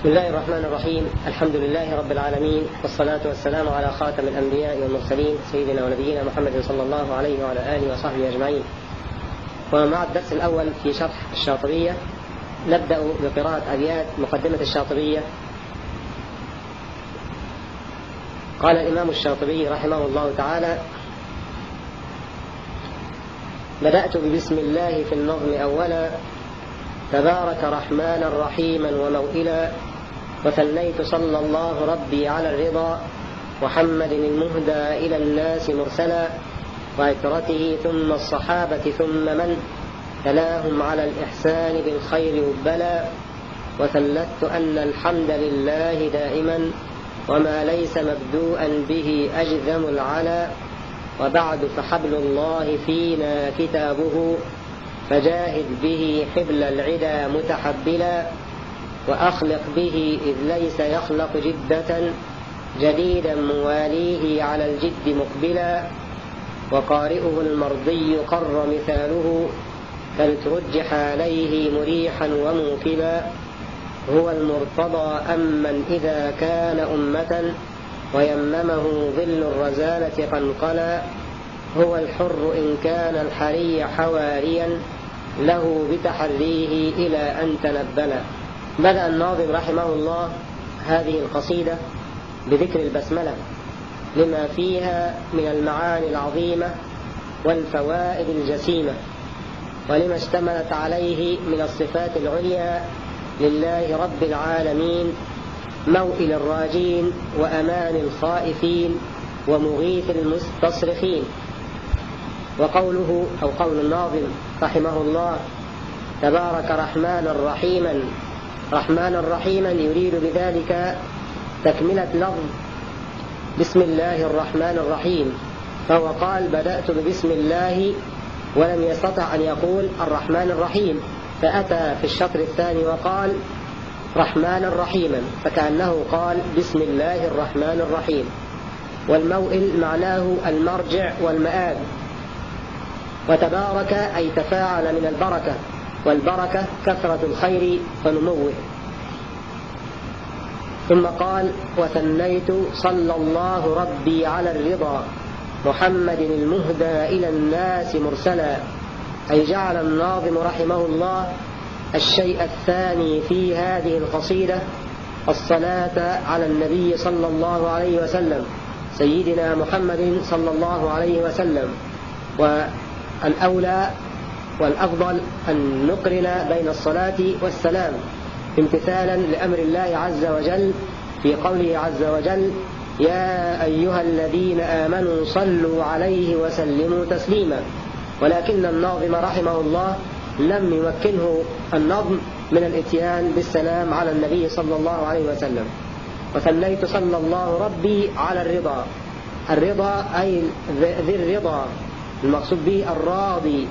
بسم الله الرحمن الرحيم. الحمد لله رب العالمين والصلاة والسلام على خاتم الأنبياء والمرسلين سيدنا ونبينا محمد صلى الله عليه وعلى آله وصحبه أجمعين. ومع الدرس الأول في شرح الشاطبية. نبدأ بقراءة أبيات مقدمة الشاطبية. قال الإمام الشاطبي رحمه الله تعالى بدأت ببسم الله في النظم أولا تبارك رحمانا رحيما وموئلا وثنيت صلى الله ربي على الرضا محمد المهدى إلى الناس مرسلا وعترته ثم الصحابة ثم من تلاهم على الإحسان بالخير وبلا وثلثت أن الحمد لله دائما وما ليس مبدوءا به أجذم العلا وبعد فحبل الله فينا كتابه فجاهد به حبل العدا متحبلا وأخلق به إذ ليس يخلق جدة جديدا مواليه على الجد مقبلا وقارئه المرضي قر مثاله فلترجح عليه مريحا وموكلا هو المرتضى أمن إذا كان أمة ويممه ظل الرزالة قنقلا هو الحر إن كان الحري حواريا له بتحريه إلى أن تنبلا بدأ الناظم رحمه الله هذه القصيدة بذكر البسملة لما فيها من المعاني العظيمة والفوائد الجسيمة ولما اشتملت عليه من الصفات العليا لله رب العالمين موئل الراجين وأمان الخائفين ومغيث المستصرخين. وقوله أو قول الناظم رحمه الله تبارك رحمانا رحيما. رحمانا رحيما يريد بذلك تكملة لفظ بسم الله الرحمن الرحيم. فهو قال بدأت ببسم الله ولم يستطع أن يقول الرحمن الرحيم. فأتى في الشطر الثاني وقال رحمانا رحيما فكأنه قال بسم الله الرحمن الرحيم. والموئل معناه المرجع والمآب. وتبارك أي تفاعل من البركة. والبركة كثرة الخير ونموه ثم قال وثنيت صلى الله ربي على الرضا محمد المهدى إلى الناس مرسلا. أي جعل الناظم رحمه الله الشيء الثاني في هذه القصيدة الصلاة على النبي صلى الله عليه وسلم سيدنا محمد صلى الله عليه وسلم والأولى والأفضل أن نقرن بين الصلاة والسلام امتثالا لأمر الله عز وجل في قوله عز وجل يا أيها الذين آمنوا صلوا عليه وسلموا تسليما. ولكن الناظم رحمه الله لم يمكنه النظم من الإتيان بالسلام على النبي صلى الله عليه وسلم. وثنيت صلى الله ربي على الرضا. الرضا أي ذي الرضا. المقصود به الراضي.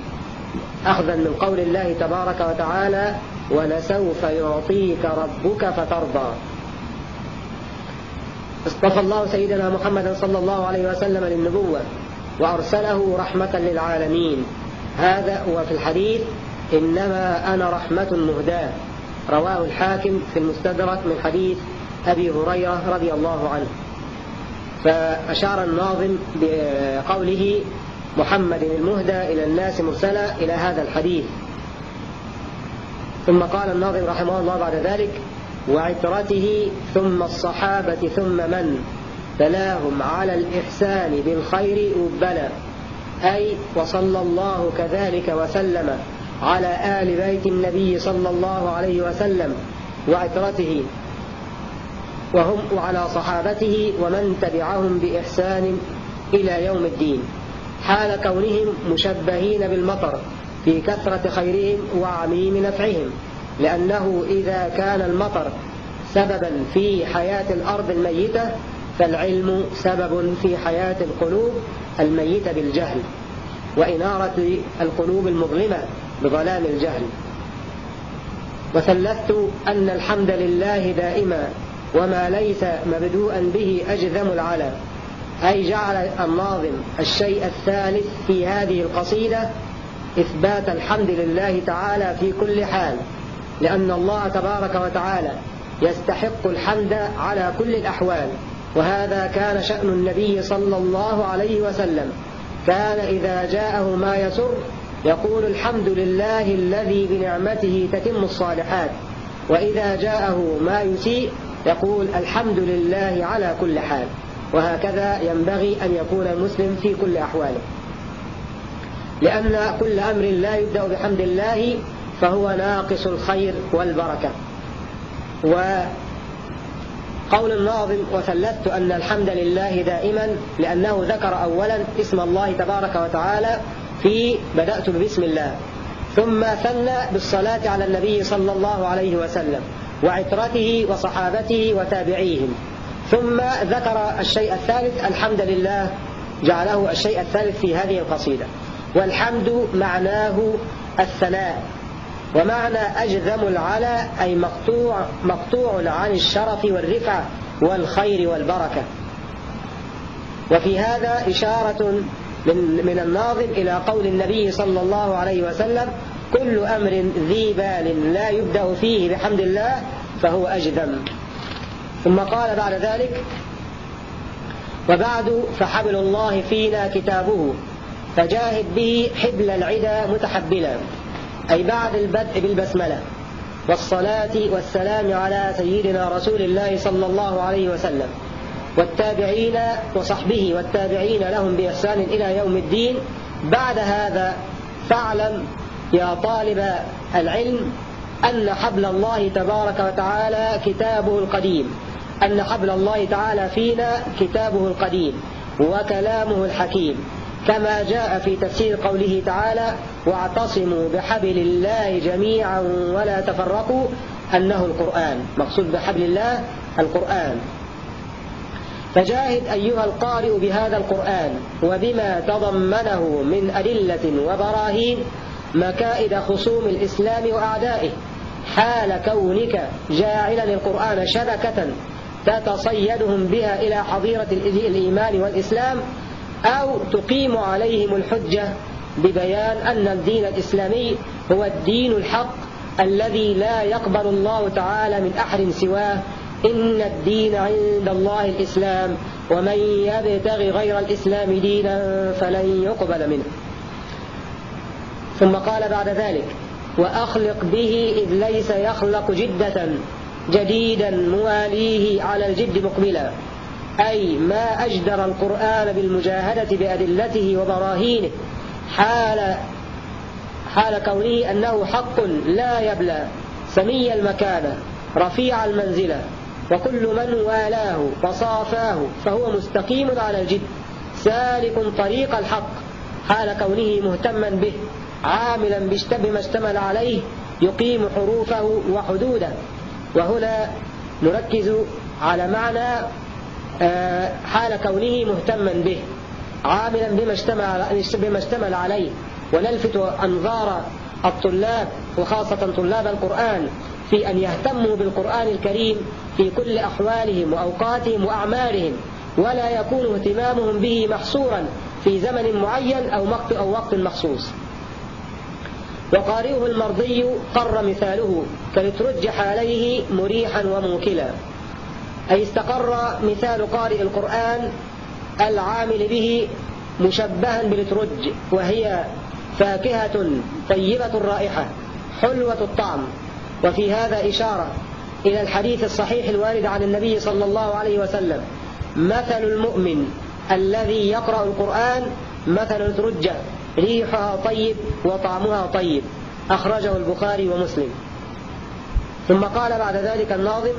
أخذا من قول الله تبارك وتعالى ولسوف يعطيك ربك فترضى اصطفى الله سيدنا محمدا صلى الله عليه وسلم للنبوة وأرسله رحمة للعالمين. هذا وفي الحديث إنما أنا رحمة مهداة رواه الحاكم في المستدرك من حديث أبي هريرة رضي الله عنه. فأشار الناظم بقوله محمد المهدى إلى الناس مرسلا إلى هذا الحديث. ثم قال الناظم رحمه الله بعد ذلك وعترته ثم الصحابة ثم من؟ تلاهم على الإحسان بالخير أبلا أي وصلى الله كذلك وسلم على آل بيت النبي صلى الله عليه وسلم وعترته. وهم وعلى صحابته ومن تبعهم بإحسان إلى يوم الدين. حال كونهم مشبهين بالمطر في كثرة خيرهم وعميم نفعهم لأنه إذا كان المطر سببا في حياة الأرض الميتة فالعلم سبب في حياة القلوب الميتة بالجهل وإنارة القلوب المظلمة بظلام الجهل. وثلثت أن الحمد لله دائما وما ليس مبدوءا به أجذم العلا. أي جعل الناظم الشيء الثالث في هذه القصيدة إثبات الحمد لله تعالى في كل حال لأن الله تبارك وتعالى يستحق الحمد على كل الأحوال وهذا كان شأن النبي صلى الله عليه وسلم. كان إذا جاءه ما يسر يقول الحمد لله الذي بنعمته تتم الصالحات وإذا جاءه ما يسيء يقول الحمد لله على كل حال. وهكذا ينبغي أن يكون المسلم في كل أحواله. لأن كل أمر لا يبدأ بحمد الله فهو ناقص الخير والبركة. وقول الناظم وثلثت أن الحمد لله دائما لأنه ذكر أولا اسم الله تبارك وتعالى في بدأت بسم الله ثم ثنى بالصلاة على النبي صلى الله عليه وسلم وعترته وصحابته وتابعيهم. ثم ذكر الشيء الثالث الحمد لله جعله الشيء الثالث في هذه القصيدة. والحمد معناه الثناء ومعنى أجذم العلا أي مقطوع, مقطوع عن الشرف والرفعة والخير والبركة. وفي هذا إشارة من, من الناظم إلى قول النبي صلى الله عليه وسلم كل أمر ذي بال لا يبدأ فيه بحمد الله فهو أجذم. ثم قال بعد ذلك وبعد فحبل الله فينا كتابه فجاهد به حبل العدا متحبلا أي بعد البدء بالبسملة والصلاة والسلام على سيدنا رسول الله صلى الله عليه وسلم والتابعين وصحبه والتابعين لهم بإحسان إلى يوم الدين بعد هذا فاعلم يا طالب العلم أن حبل الله تبارك وتعالى كتابه القديم. أن حبل الله تعالى فينا كتابه القديم وكلامه الحكيم كما جاء في تفسير قوله تعالى واعتصموا بحبل الله جميعا ولا تفرقوا أنه القرآن. مقصود بحبل الله القرآن. فجاهد أيها القارئ بهذا القرآن وبما تضمنه من أدلة وبراهين مكائد خصوم الإسلام وأعدائه حال كونك جاعلا القرآن شبكة تتصيدهم بها إلى حظيرة الإيمان والإسلام أو تقيم عليهم الحجة ببيان أن الدين الإسلامي هو الدين الحق الذي لا يقبل الله تعالى من أحد سواه. إن الدين عند الله الإسلام ومن يبتغي غير الإسلام دينا فلن يقبل منه. ثم قال بعد ذلك وأخلق به إذ ليس يخلق جدة. جديدا مواليه على الجد مقبلا. أي ما أجدر القرآن بالمجاهدة بأدلته وبراهينه حال حال كونه أنه حق لا يبلى سمي المكانة رفيع المنزلة وكل من والاه وصافاه فهو مستقيم على الجد سالك طريق الحق حال كونه مهتما به عاملا بما اشتمل عليه يقيم حروفه وحدوده. وهنا نركز على معنى آه، حال كونه مهتما به عاملا بما اشتمل, بما اشتمل عليه. ونلفت أنظار الطلاب وخاصة طلاب القرآن في أن يهتموا بالقرآن الكريم في كل أحوالهم وأوقاتهم وأعمالهم ولا يكون اهتمامهم به محصورا في زمن معين أو أو وقت مخصوص. وقارئه المرضي قر مثاله. كلترجح عليه مريحا وموكلا. أي استقر مثال قارئ القرآن العامل به مشبها بالترج وهي فاكهة طيبة الرائحة حلوة الطعم. وفي هذا إشارة إلى الحديث الصحيح الوارد عن النبي صلى الله عليه وسلم. مثل المؤمن الذي يقرأ القرآن مثل الترجة ريحها طيب وطعمها طيب. أخرجه البخاري ومسلم. ثم قال بعد ذلك الناظم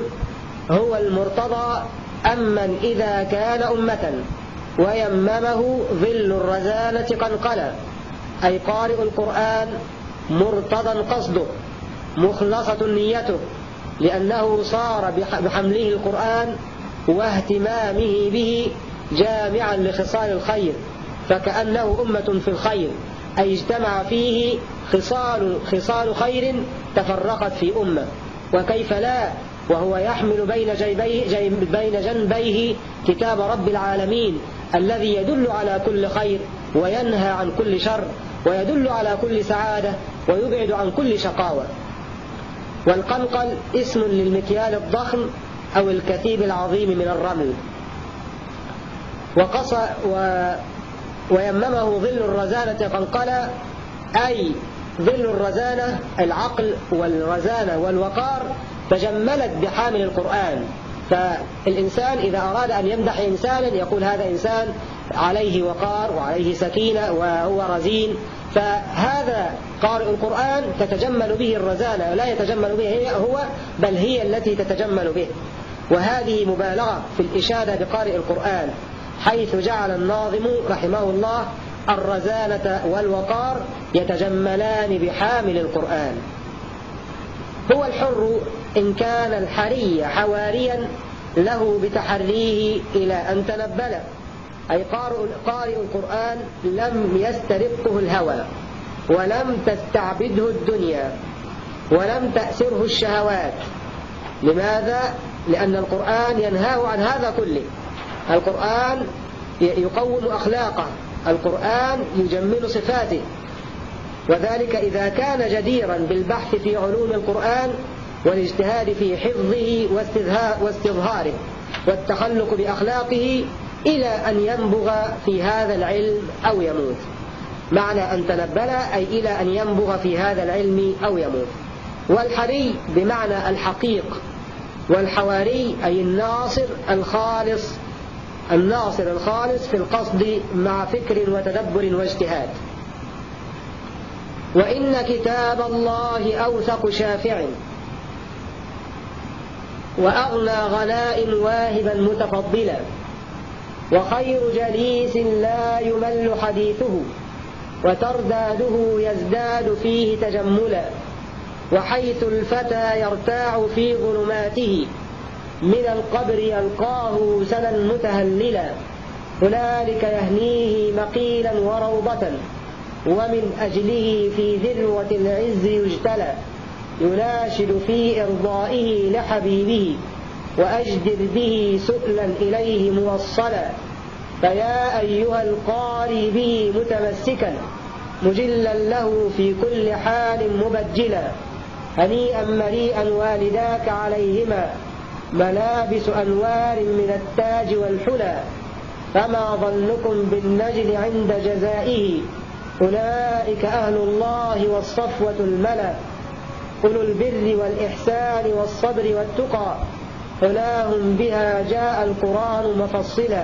هو المرتضى أمن إذا كان أمة ويممه ظل الرزانة قنقلا أي قارئ القرآن مرتضى قصده مخلصة نيته لأنه صار بحمله القرآن واهتمامه به جامعا لخصال الخير فكأنه أمة في الخير أي اجتمع فيه خصال, خصال خير تفرقت في أمة. وكيف لا؟ وهو يحمل بين جيبيه بين جنبيه كتاب رب العالمين الذي يدل على كل خير وينهى عن كل شر ويدل على كل سعادة ويبعد عن كل شقاوة. والقنقل اسم للمكيال الضخم أو الكثيب العظيم من الرمل. وقص و ويممه ظل الرزانة قنقلا أي ظل الرزانة العقل والرزانة والوقار تجملت بحامل القرآن. فالإنسان إذا أراد أن يمدح إنسانا يقول هذا إنسان عليه وقار وعليه سكينة وهو رزين. فهذا قارئ القرآن تتجمل به الرزانة لا يتجمل به هو بل هي التي تتجمل به. وهذه مبالغة في الإشادة بقارئ القرآن حيث جعل الناظم رحمه الله الرزانة والوقار يتجملان بحامل القرآن. هو الحر إن كان الحري حواريا له بتحريه إلى أن تنبل. أي قارئ القرآن لم يسترقه الهوى ولم تستعبده الدنيا ولم تأسره الشهوات. لماذا؟ لأن القرآن ينهاه عن هذا كله. القرآن يقوم أخلاقه. القرآن يجمل صفاته. وذلك إذا كان جديرا بالبحث في علوم القرآن والاجتهاد في حفظه واستظهاره والتخلق بأخلاقه إلى أن ينبغ في هذا العلم أو يموت. معنى أن تنبل أي إلى أن ينبغ في هذا العلم أو يموت. والحري بمعنى الحقيق. والحواري أي الناصر الخالص الناصر الخالص في القصد مع فكر وتدبر واجتهاد. وإن كتاب الله أوثق شافع. وأغنى غناء واهبا متفضلا. وخير جليس لا يمل حديثه. وترداده يزداد فيه تجملا. وحيث الفتى يرتاع في ظلماته. من القبر يلقاه سنا متهللا. هنالك يهنيه مقيلا وروضة ومن أجله في ذروة العز يجتلى. يناشد في إرضائه لحبيبه وأجدر به سؤلا إليه موصلا. فيا أيها القاري به متمسكا مجلا له في كل حال مبجلا. هنيئا مريئا والداك عليهما. ملابس أنوار من التاج والحلى فما ظنكم بالنجل عند جزائه؟ أولئك أهل الله والصفوة الملأ أولو البر والإحسان والصبر والتقى حلاهم بها جاء القرآن مفصلا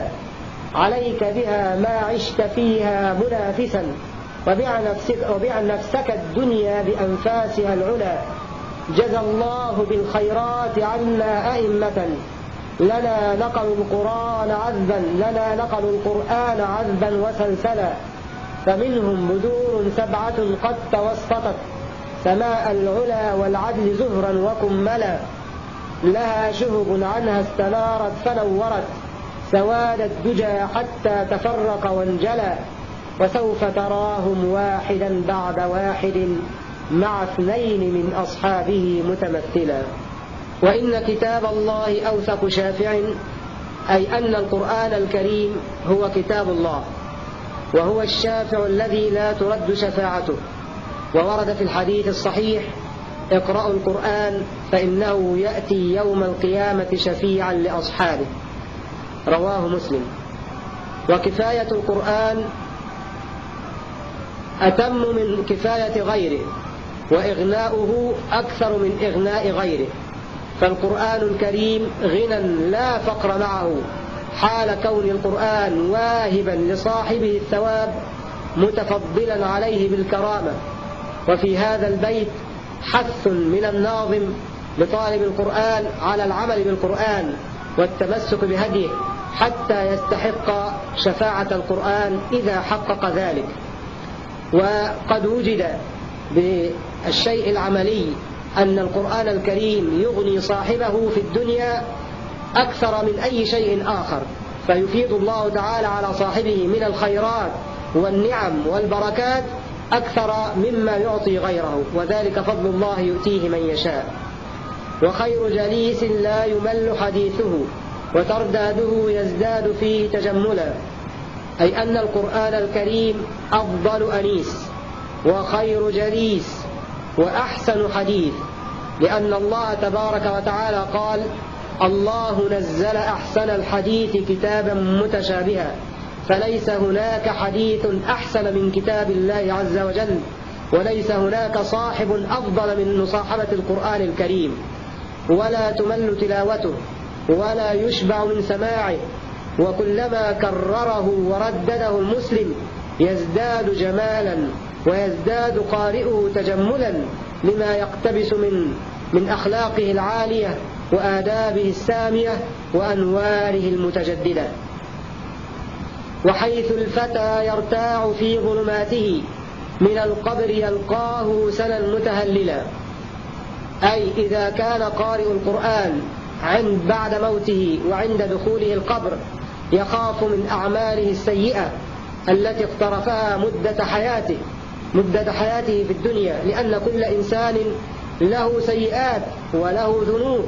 عليك بها ما عشت فيها منافسا وبع نفسك الدنيا بأنفاسها العلا جزى الله بالخيرات عنا أئمة. لنا نقلوا القرآن عذبا لنا نقلوا القرآن عذبا وسلسلا. فمنهم بدور سبعة قد توسطت سماء العلا والعدل زهرا وكملا. لها شهب عنها استنارت فنورت سواد الدجى حتى تفرق وانجلى وسوف تراهم واحدا بعد واحد. مع اثنين من أصحابه متمثلا. وإن كتاب الله أوثق شافع أي أن القرآن الكريم هو كتاب الله وهو الشافع الذي لا ترد شفاعته. وورد في الحديث الصحيح اقرأوا القرآن فإنه يأتي يوم القيامة شفيعا لأصحابه. رواه مسلم. وكفاية القرآن أتم من كفاية غيره. وإغناؤه أكثر من إغناء غيره. فالقرآن الكريم غنى لا فقر معه. حال كون القرآن واهبا لصاحبه الثواب متفضلا عليه بالكرامة. وفي هذا البيت حث من الناظم لطالب القرآن على العمل بالقرآن والتمسك بهديه حتى يستحق شفاعة القرآن إذا حقق ذلك. وقد وجد بالشيء العملي أن القرآن الكريم يغني صاحبه في الدنيا أكثر من أي شيء آخر فيفيض الله تعالى على صاحبه من الخيرات والنعم والبركات أكثر مما يعطي غيره وذلك فضل الله يؤتيه من يشاء. وخير جليس لا يمل حديثه وترداده يزداد فيه تجملا. أي أن القرآن الكريم أفضل أنيس وخير جليس وأحسن حديث لأن الله تبارك وتعالى قال الله نزل أحسن الحديث كتابا متشابها فليس هناك حديث أحسن من كتاب الله عز وجل وليس هناك صاحب أفضل من مصاحبة القرآن الكريم ولا تمل تلاوته ولا يشبع من سماعه وكلما كرره وردده المسلم يزداد جمالا ويزداد قارئه تجملا لما يقتبس من من أخلاقه العالية وآدابه السامية وأنواره المتجددة. وحيث الفتى يرتاع في ظلماته من القبر يلقاه سنا متهللا. أي إذا كان قارئ القرآن عند بعد موته وعند دخوله القبر يخاف من أعماله السيئة التي اقترفها مدة حياته. مدة حياته في الدنيا لأن كل إنسان له سيئات وله ذنوب.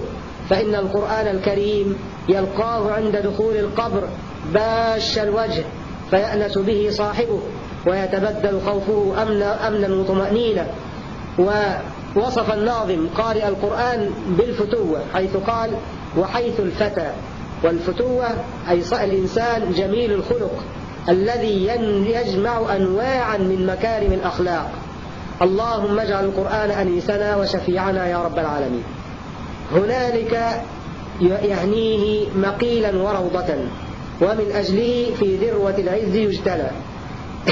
فإن القرآن الكريم يلقاه عند دخول القبر باش الوجه فيأنس به صاحبه ويتبدل خوفه أمنا, أمنا وطمأنينة ووصف الناظم قارئ القرآن بالفتوة حيث قال وحيث الفتى. والفتوة أي الإنسان جميل الخلق. الذي يجمع أنواعا من مكارم الأخلاق. اللهم اجعل القرآن أنيسنا وشفيعنا يا رب العالمين. هنالك يهنيه مقيلا وروضة ومن أجله في ذروة العز يجتلى.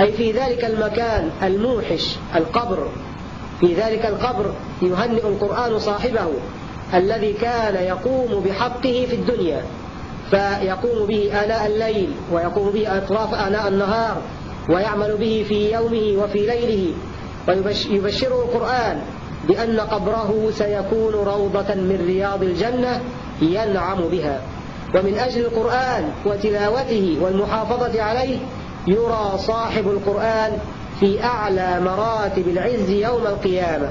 أي في ذلك المكان الموحش القبر. في ذلك القبر يهنئ القرآن صاحبه الذي كان يقوم بحقه في الدنيا. فيقوم به آناء الليل ويقوم به أطراف آناء النهار ويعمل به في يومه وفي ليله. ويبشره القرآن بأن قبره سيكون روضة من رياض الجنة ينعم بها. ومن أجل القرآن وتلاوته والمحافظة عليه يرى صاحب القرآن في أعلى مراتب العز يوم القيامة.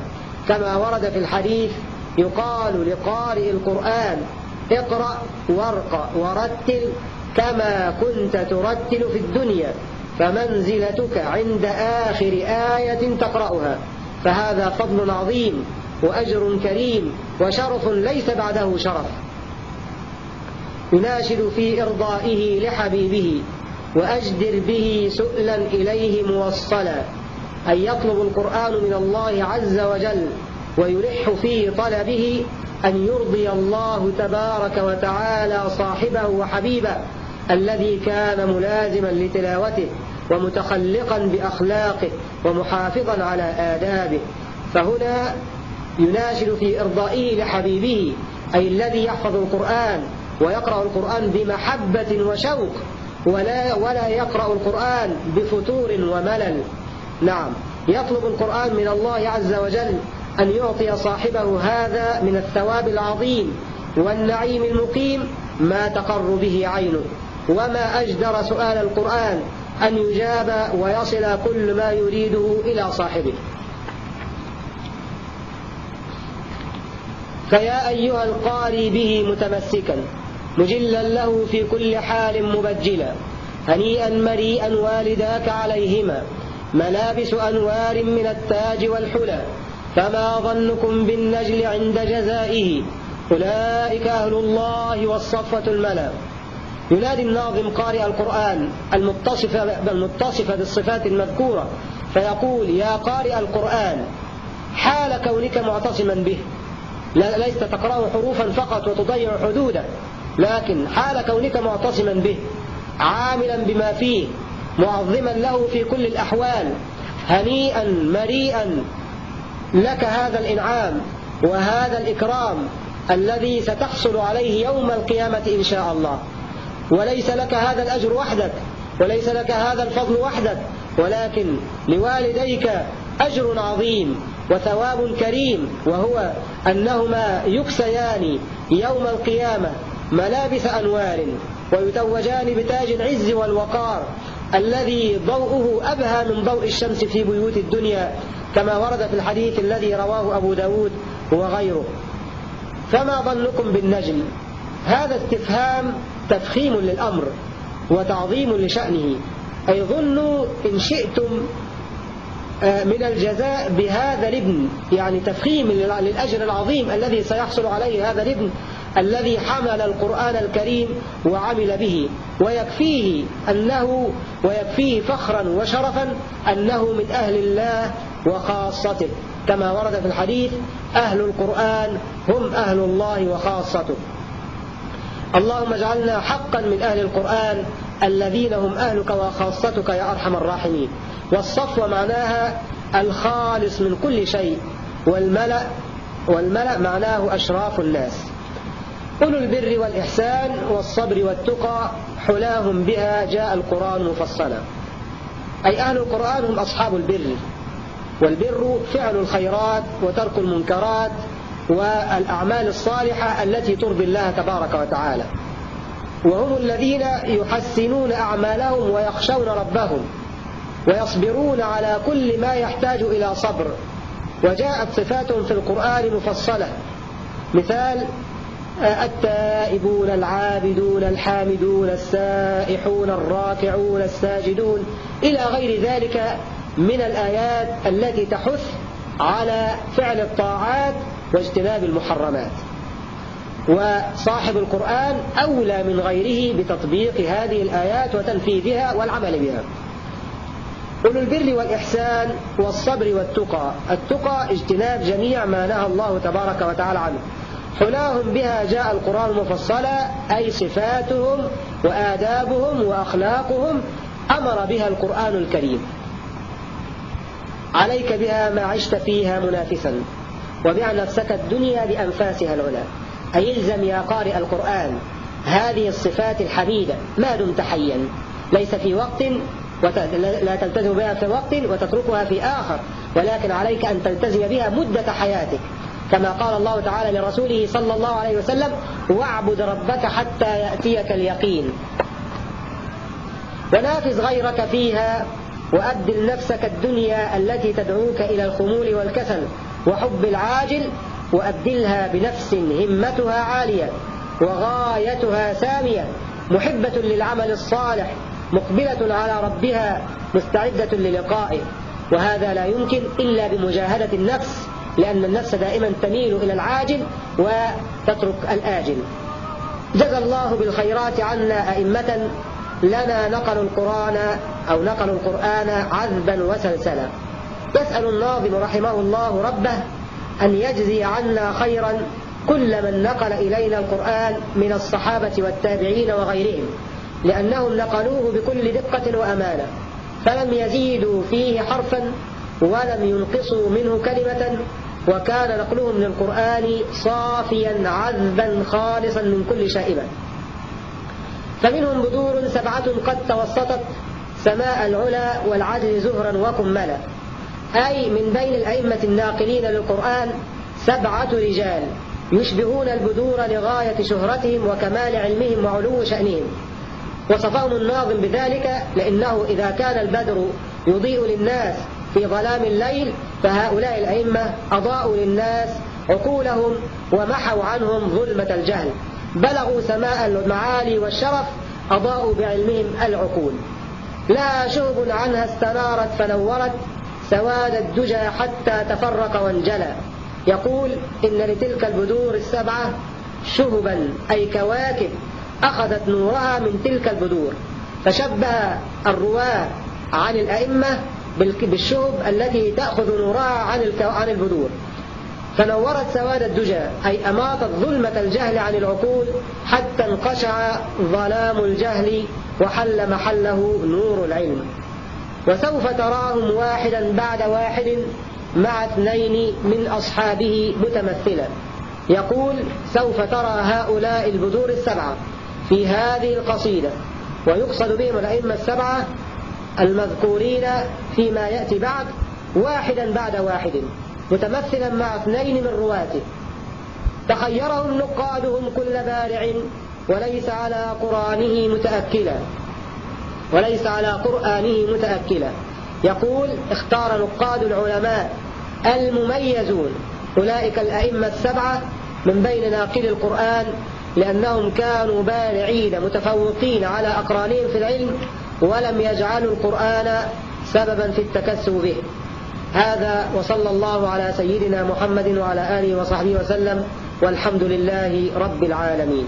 كما ورد في الحديث يقال لقارئ القرآن اقرأ وارق ورتل كما كنت ترتل في الدنيا فمنزلتك عند آخر آية تقرأها. فهذا فضل عظيم وأجر كريم وشرف ليس بعده شرف. يناشد في إرضائه لحبيبه وأجدر به سؤلا إليه موصلا أن يطلب القرآن من الله عز وجل ويلح في طلبه أن يرضي الله تبارك وتعالى صاحبه وحبيبه الذي كان ملازما لتلاوته ومتخلقا بأخلاقه ومحافظا على آدابه. فهنا يناشد في إرضائه لحبيبه أي الذي يحفظ القرآن ويقرأ القرآن بمحبة وشوق ولا, ولا يقرأ القرآن بفتور وملل. نعم يطلب القرآن من الله عز وجل أن يعطي صاحبه هذا من الثواب العظيم والنعيم المقيم ما تقر به عينه. وما أجدر سؤال القرآن أن يجاب ويصل كل ما يريده إلى صاحبه. فيا أيها القاري به متمسكا مجلا له في كل حال مبجلا هنيئا مريئا والداك عليهما ملابس أنوار من التاج والحلى فما ظنكم بالنجل عند جزائه؟ أولئك أهل الله والصفة الملا. ينادي الناظم قارئ القرآن المتصف, المتصف بالصفات المذكورة فيقول يا قارئ القرآن حال كونك معتصما به. ليست تقرأ حروفا فقط وتضيع حدوده لكن حال كونك معتصما به عاملا بما فيه معظما له في كل الأحوال هنيئا مريئا لك هذا الإنعام وهذا الإكرام الذي ستحصل عليه يوم القيامة إن شاء الله. وليس لك هذا الأجر وحدك وليس لك هذا الفضل وحدك ولكن لوالديك أجر عظيم وثواب كريم وهو أنهما يكسيان يوم القيامة ملابس أنوار ويتوجان بتاج العز والوقار الذي ضوءه أبهى من ضوء الشمس في بيوت الدنيا كما ورد في الحديث الذي رواه أبو داود وغيره فما ظنكم بالنجم؟ هذا استفهام تفخيم للأمر وتعظيم لشأنه. أي ظنوا إن شئتم آه، من الجزاء بهذا الابن يعني تفخيم للأجر العظيم الذي سيحصل عليه هذا الابن الذي حمل القرآن الكريم وعمل به ويكفيه أنه ويكفيه فخرا وشرفا أنه من أهل الله وخاصته. كما ورد في الحديث أهل القرآن هم أهل الله وخاصته. اللهم اجعلنا حقا من أهل القرآن الذين هم أهلك وخاصتك يا أرحم الراحمين. والصفوة معناها الخالص من كل شيء والملأ والملأ معناه أشراف الناس. أولو البر والإحسان والصبر والتقى حلاهم بها جاء القرآن مفصلا. أي أهل القرآن هم أصحاب البر. والبر فعل الخيرات وترك المنكرات والأعمال الصالحة التي ترضي الله تبارك وتعالى. وهم الذين يحسنون أعمالهم ويخشون ربهم ويصبرون على كل ما يحتاج إلى صبر. وجاءت صفاتهم في القرآن مفصلة. مثال التائبون العابدون الحامدون السائحون الراكعون الساجدون إلى غير ذلك من الآيات التي تحث على فعل الطاعات واجتناب المحرمات. وصاحب القرآن أولى من غيره بتطبيق هذه الآيات وتنفيذها والعمل بها. أولو البر والإحسان والصبر والتقى. التقى اجتناب جميع ما نهى الله تبارك وتعالى عنه. حلاهم بها جاء القرآن مفصلا أي صفاتهم وآدابهم وأخلاقهم أمر بها القرآن الكريم. عليك بها ما عشت فيها منافسا وبع نفسك الدنيا بأنفاسها العلا أي الزم يا قارئ القرآن هذه الصفات الحميدة ما دمت حيا. ليس في وقت لا تلتزم بها في وقت وتتركها في آخر ولكن عليك أن تلتزم بها مدة حياتك. كما قال الله تعالى لرسوله صلى الله عليه وسلم واعبد ربك حتى يأتيك اليقين. ونافذ غيرك فيها وأبدل نفسك الدنيا التي تدعوك إلى الخمول والكسل وحب العاجل وأبدلها بنفس همتها عالية وغايتها سامية. محبة للعمل الصالح مقبلة على ربها مستعدة للقائه. وهذا لا يمكن إلا بمجاهدة النفس لأن النفس دائما تميل إلى العاجل وتترك الآجل. جزى الله بالخيرات عنا أئمة لنا نقلوا القرآن أو نقلوا القرآن عذبا وسلسلا. يسأل الناظم رحمه الله ربه أن يجزي عنا خيرا كل من نقل إلينا القرآن من الصحابة والتابعين وغيرهم لأنهم نقلوه بكل دقة وأمانة. فلم يزيدوا فيه حرفا ولم ينقصوا منه كلمة وكان نقله من القرآن صافيا عذبا خالصا من كل شائبة. فمنهم بدور سبعة قد توسطت سماء العلا والعدل زهرا وكملا أي من بين الأئمة الناقلين للقرآن سبعة رجال يشبهون البدور لغاية شهرتهم وكمال علمهم وعلو شأنهم. وصفهم الناظم بذلك لأنه إذا كان البدر يضيء للناس في ظلام الليل فهؤلاء الأئمة أضاءوا للناس عقولهم ومحوا عنهم ظلمة الجهل. بلغوا سماء المعالي والشرف أضاءوا بعلمهم العقول. لا شهب عنها استنارت فنورت سواد الدجى حتى تفرق وانجلى. يقول إن لتلك البدور السبعة شهبا أي كواكب أخذت نورها من تلك البدور. فشبه الرواة عن الأئمة بالشهب التي تأخذ نورها عن عن البدور فنورت سواد الدجى أي أماطت ظلمة الجهل عن العقول حتى انقشع ظلام الجهل وحل محله نور العلم. وسوف تراهم واحدا بعد واحد مع اثنين من أصحابه متمثلا. يقول سوف ترى هؤلاء البذور السبعة في هذه القصيدة. ويقصد بهم الأئمة السبعة المذكورين فيما يأتي بعد واحدا بعد واحد متمثلا مع اثنين من رواته. تخيرهم نقادهم كل بارع وليس على قرآنه متأكلا. وليس على قرآنه متأكلا. يقول اختار نقاد العلماء المميزون. أولئك الأئمة السبعة من بين ناقل القرآن لأنهم كانوا بارعين متفوقين على أقرانهم في العلم ولم يجعلوا القرآن سببا في التكسب به. هذا وصلى الله على سيدنا محمد وعلى آله وصحبه وسلم والحمد لله رب العالمين.